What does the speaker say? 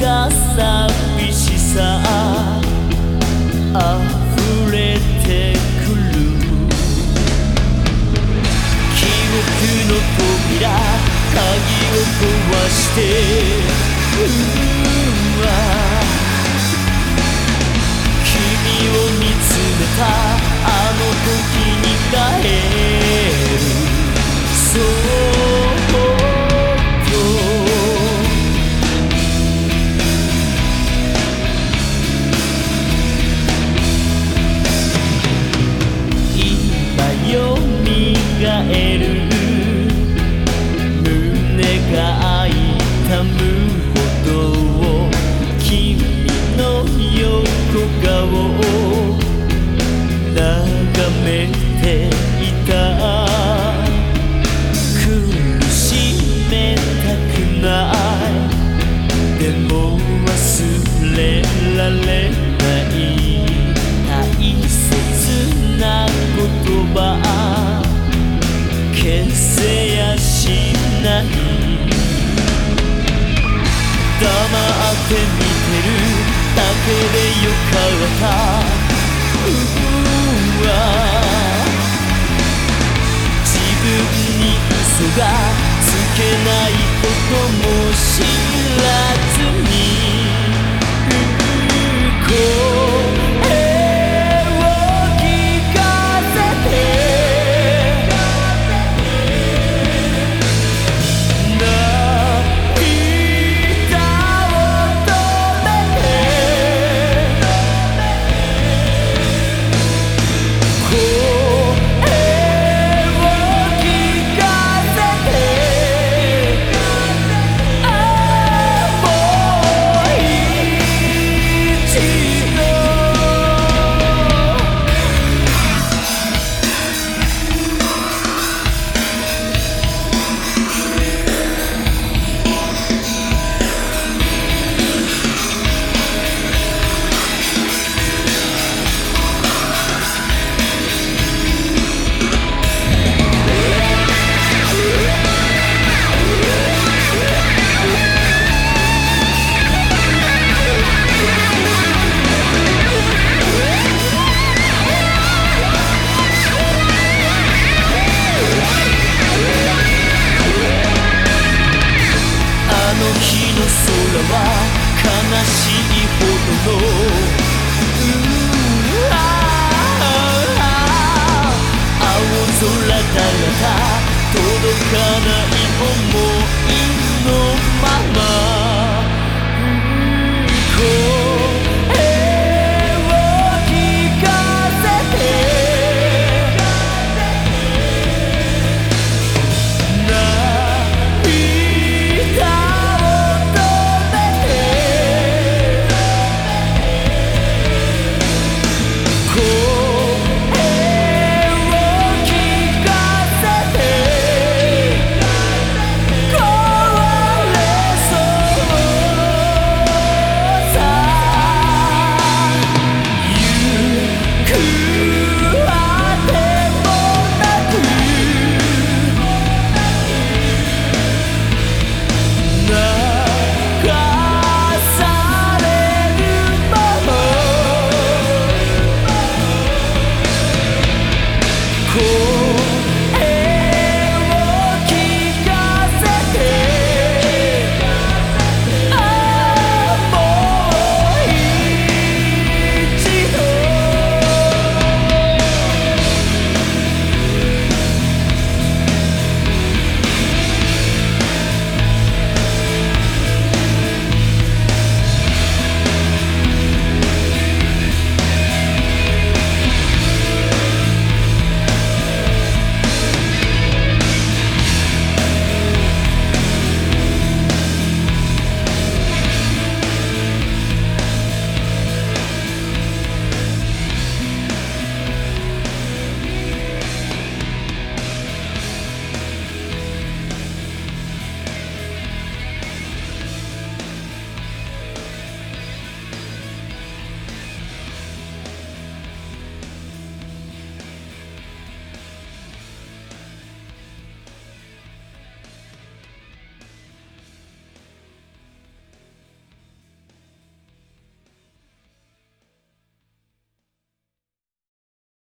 が寂しさ溢れてくる。記憶の扉鍵を壊してうわ。君を見つめたあの時に帰るがつけないことも知らずにしいほど。の青空だらた届かない想い